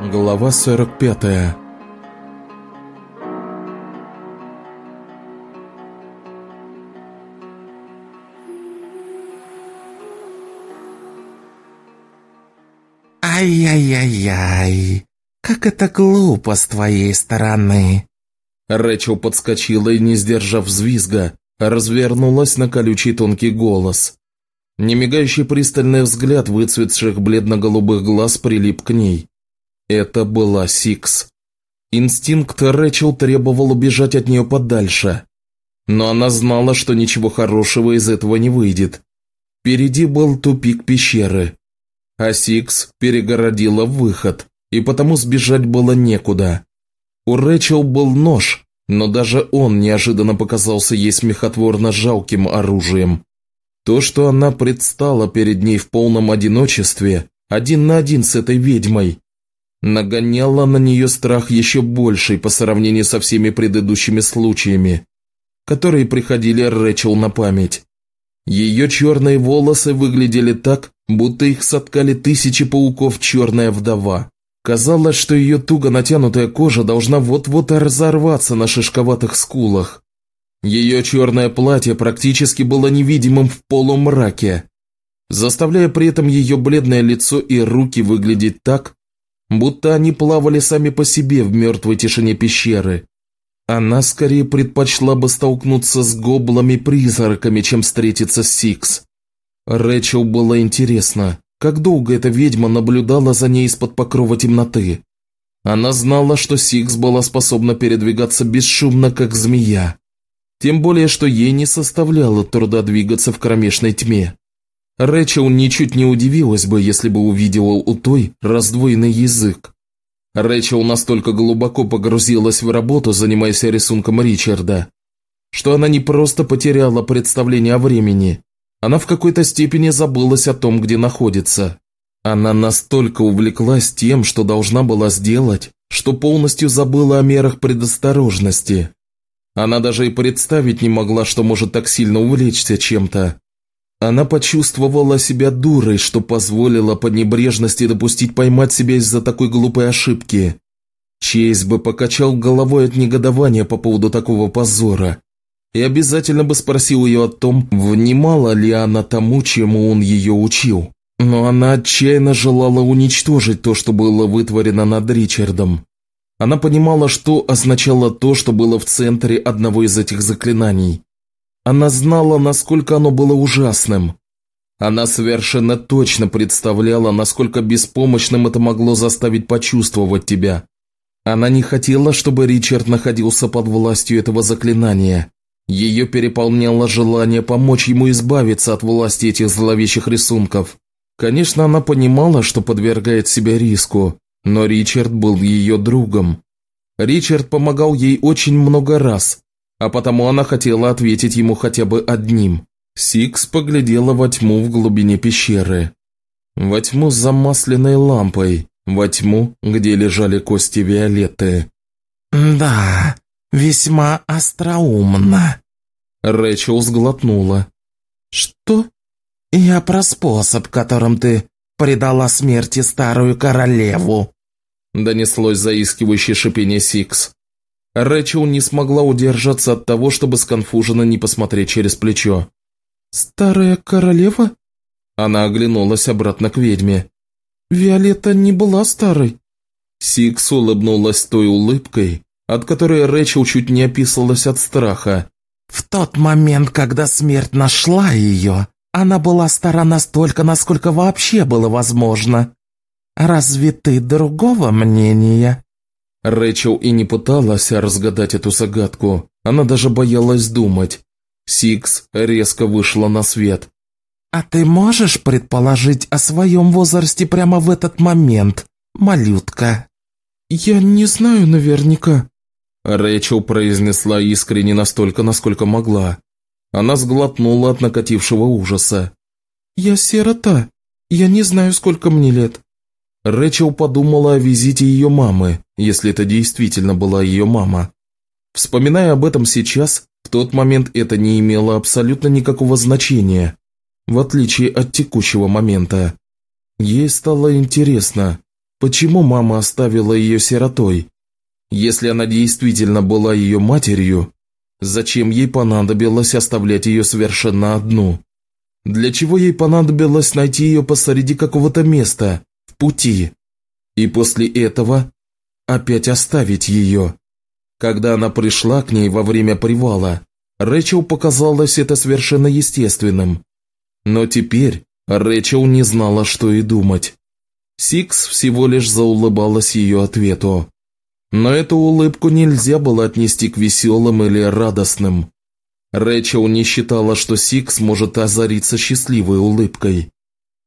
Глава 45 «Ай-яй-яй-яй, как это глупо с твоей стороны!» Рэчел подскочила и, не сдержав взвизга, развернулась на колючий тонкий голос. Немигающий пристальный взгляд выцветших бледно-голубых глаз прилип к ней. Это была Сикс. Инстинкт Рэчел требовал убежать от нее подальше. Но она знала, что ничего хорошего из этого не выйдет. Впереди был тупик пещеры. А Сикс перегородила выход, и потому сбежать было некуда. У Рэчел был нож, но даже он неожиданно показался ей смехотворно жалким оружием. То, что она предстала перед ней в полном одиночестве, один на один с этой ведьмой, нагоняло на нее страх еще больший по сравнению со всеми предыдущими случаями, которые приходили Рэчел на память. Ее черные волосы выглядели так, будто их соткали тысячи пауков черная вдова. Казалось, что ее туго натянутая кожа должна вот-вот разорваться на шишковатых скулах. Ее черное платье практически было невидимым в полумраке, заставляя при этом ее бледное лицо и руки выглядеть так, будто они плавали сами по себе в мертвой тишине пещеры. Она скорее предпочла бы столкнуться с гоблами-призраками, чем встретиться с Сикс. Рэчел было интересно, как долго эта ведьма наблюдала за ней из-под покрова темноты. Она знала, что Сикс была способна передвигаться бесшумно, как змея. Тем более, что ей не составляло труда двигаться в кромешной тьме. Рэчел ничуть не удивилась бы, если бы увидела у той раздвоенный язык. Рэчел настолько глубоко погрузилась в работу, занимаясь рисунком Ричарда, что она не просто потеряла представление о времени, она в какой-то степени забылась о том, где находится. Она настолько увлеклась тем, что должна была сделать, что полностью забыла о мерах предосторожности. Она даже и представить не могла, что может так сильно увлечься чем-то. Она почувствовала себя дурой, что позволила по небрежности допустить поймать себя из-за такой глупой ошибки. Чейз бы покачал головой от негодования по поводу такого позора и обязательно бы спросил ее о том, внимала ли она тому, чему он ее учил. Но она отчаянно желала уничтожить то, что было вытворено над Ричардом. Она понимала, что означало то, что было в центре одного из этих заклинаний. Она знала, насколько оно было ужасным. Она совершенно точно представляла, насколько беспомощным это могло заставить почувствовать тебя. Она не хотела, чтобы Ричард находился под властью этого заклинания. Ее переполняло желание помочь ему избавиться от власти этих зловещих рисунков. Конечно, она понимала, что подвергает себя риску, но Ричард был ее другом. Ричард помогал ей очень много раз, а потому она хотела ответить ему хотя бы одним. Сикс поглядела во тьму в глубине пещеры. Во тьму с замасленной лампой, во тьму, где лежали кости Виолетты. «Да, весьма остроумно», – Рэчел сглотнула. «Что?» «Я про способ, которым ты предала смерти старую королеву», донеслось заискивающее шипение Сикс. Рэчел не смогла удержаться от того, чтобы сконфуженно не посмотреть через плечо. «Старая королева?» Она оглянулась обратно к ведьме. «Виолетта не была старой». Сикс улыбнулась той улыбкой, от которой Рэчел чуть не описалась от страха. «В тот момент, когда смерть нашла ее, она была стара настолько, насколько вообще было возможно. Разве ты другого мнения?» Рэчел и не пыталась разгадать эту загадку, она даже боялась думать. Сикс резко вышла на свет. «А ты можешь предположить о своем возрасте прямо в этот момент, малютка?» «Я не знаю наверняка», Рэчел произнесла искренне настолько, насколько могла. Она сглотнула от накатившего ужаса. «Я сирота. Я не знаю, сколько мне лет». Рэчел подумала о визите ее мамы, если это действительно была ее мама. Вспоминая об этом сейчас, в тот момент это не имело абсолютно никакого значения, в отличие от текущего момента. Ей стало интересно, Почему мама оставила ее сиротой? Если она действительно была ее матерью, зачем ей понадобилось оставлять ее совершенно одну? Для чего ей понадобилось найти ее посреди какого-то места, пути? И после этого опять оставить ее? Когда она пришла к ней во время привала, Рэчел показалось это совершенно естественным. Но теперь Рэчел не знала, что и думать. Сикс всего лишь заулыбалась ее ответу. Но эту улыбку нельзя было отнести к веселым или радостным. Рэчел не считала, что Сикс может озариться счастливой улыбкой.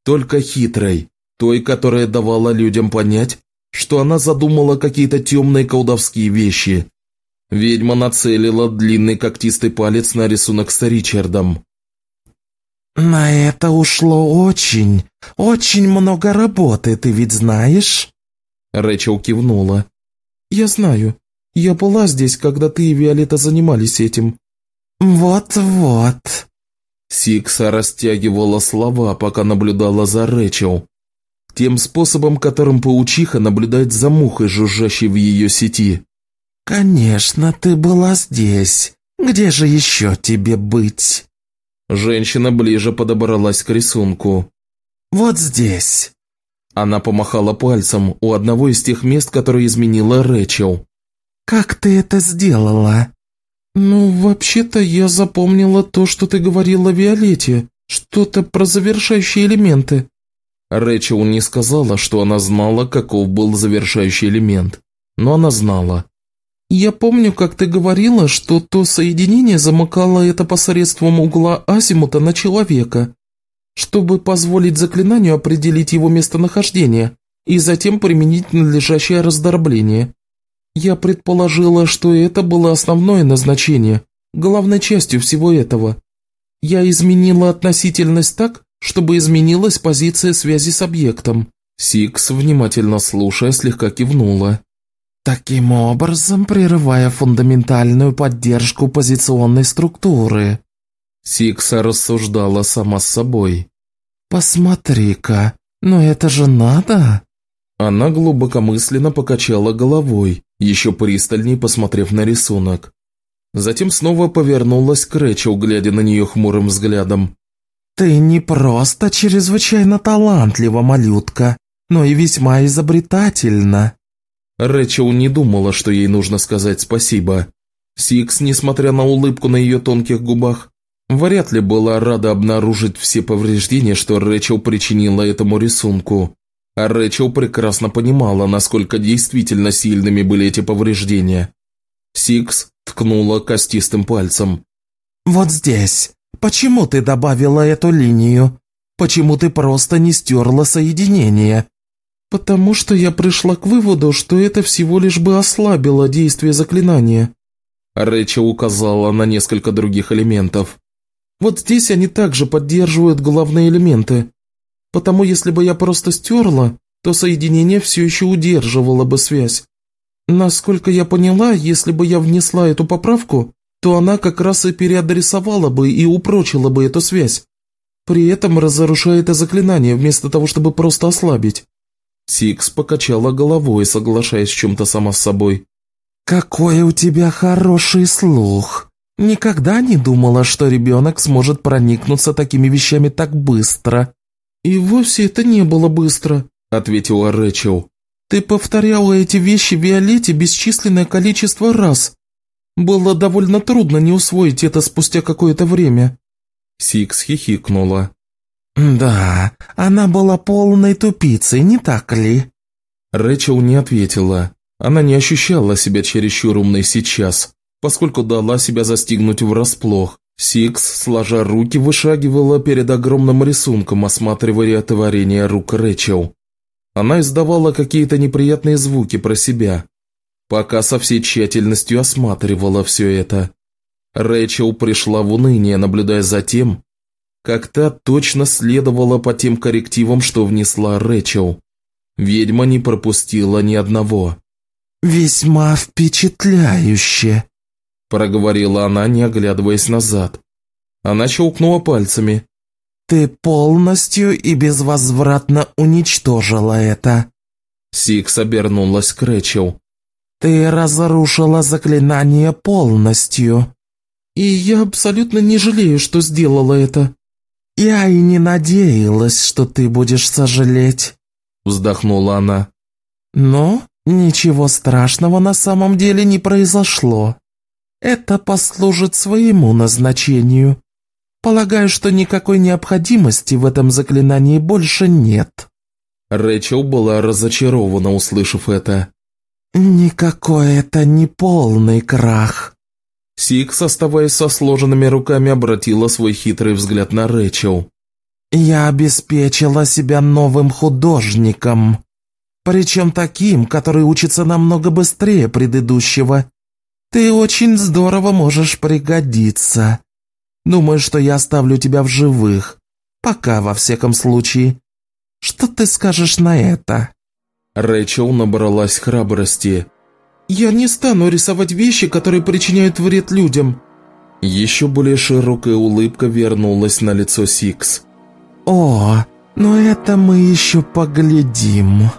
Только хитрой, той, которая давала людям понять, что она задумала какие-то темные колдовские вещи. Ведьма нацелила длинный когтистый палец на рисунок с Ричардом. «На это ушло очень, очень много работы, ты ведь знаешь?» Рэчел кивнула. «Я знаю. Я была здесь, когда ты и Виолетта занимались этим». «Вот-вот». Сикса растягивала слова, пока наблюдала за Рэчел. Тем способом, которым паучиха наблюдает за мухой, жужжащей в ее сети. «Конечно, ты была здесь. Где же еще тебе быть?» Женщина ближе подобралась к рисунку. «Вот здесь». Она помахала пальцем у одного из тех мест, которые изменила Рэчел. «Как ты это сделала?» «Ну, вообще-то я запомнила то, что ты говорила Виолетте. Что-то про завершающие элементы». Рэчел не сказала, что она знала, каков был завершающий элемент. Но она знала. «Я помню, как ты говорила, что то соединение замыкало это посредством угла азимута на человека, чтобы позволить заклинанию определить его местонахождение и затем применить надлежащее раздорбление. Я предположила, что это было основное назначение, главной частью всего этого. Я изменила относительность так, чтобы изменилась позиция связи с объектом». Сикс, внимательно слушая, слегка кивнула. Таким образом, прерывая фундаментальную поддержку позиционной структуры. Сикс рассуждала сама с собой. «Посмотри-ка, но это же надо!» Она глубокомысленно покачала головой, еще пристальней посмотрев на рисунок. Затем снова повернулась к Рэчел, глядя на нее хмурым взглядом. «Ты не просто чрезвычайно талантлива, малютка, но и весьма изобретательна. Рэчел не думала, что ей нужно сказать спасибо. Сикс, несмотря на улыбку на ее тонких губах, вряд ли была рада обнаружить все повреждения, что Рэчел причинила этому рисунку. А Рэчел прекрасно понимала, насколько действительно сильными были эти повреждения. Сикс ткнула костистым пальцем. «Вот здесь. Почему ты добавила эту линию? Почему ты просто не стерла соединение?» «Потому что я пришла к выводу, что это всего лишь бы ослабило действие заклинания». Рэчел указала на несколько других элементов. «Вот здесь они также поддерживают главные элементы. Потому если бы я просто стерла, то соединение все еще удерживало бы связь. Насколько я поняла, если бы я внесла эту поправку, то она как раз и переадресовала бы и упрочила бы эту связь. При этом разрушая это заклинание, вместо того, чтобы просто ослабить. Сикс покачала головой, соглашаясь с чем-то сама с собой. «Какой у тебя хороший слух! Никогда не думала, что ребенок сможет проникнуться такими вещами так быстро». «И вовсе это не было быстро», — ответила Рэчел. «Ты повторяла эти вещи Виолетте бесчисленное количество раз. Было довольно трудно не усвоить это спустя какое-то время». Сикс хихикнула. «Да, она была полной тупицей, не так ли?» Рэчел не ответила. Она не ощущала себя чересчур умной сейчас, поскольку дала себя застигнуть врасплох. Сикс, сложа руки, вышагивала перед огромным рисунком, осматривая творение рук Рэчел. Она издавала какие-то неприятные звуки про себя, пока со всей тщательностью осматривала все это. Рэчел пришла в уныние, наблюдая за тем, как та точно следовала по тем коррективам, что внесла Рэчел. Ведьма не пропустила ни одного. «Весьма впечатляюще», – проговорила она, не оглядываясь назад. Она щелкнула пальцами. «Ты полностью и безвозвратно уничтожила это. Сикс обернулась к Рэчел. «Ты разрушила заклинание полностью». «И я абсолютно не жалею, что сделала это». «Я и не надеялась, что ты будешь сожалеть», – вздохнула она. «Но ничего страшного на самом деле не произошло. Это послужит своему назначению. Полагаю, что никакой необходимости в этом заклинании больше нет». Рэчел была разочарована, услышав это. «Никакой это не полный крах». Сикс, оставаясь со сложенными руками, обратила свой хитрый взгляд на Рэчел. «Я обеспечила себя новым художником, причем таким, который учится намного быстрее предыдущего. Ты очень здорово можешь пригодиться. Думаю, что я оставлю тебя в живых. Пока, во всяком случае. Что ты скажешь на это?» Рэчел набралась храбрости. «Я не стану рисовать вещи, которые причиняют вред людям». Еще более широкая улыбка вернулась на лицо Сикс. «О, но это мы еще поглядим».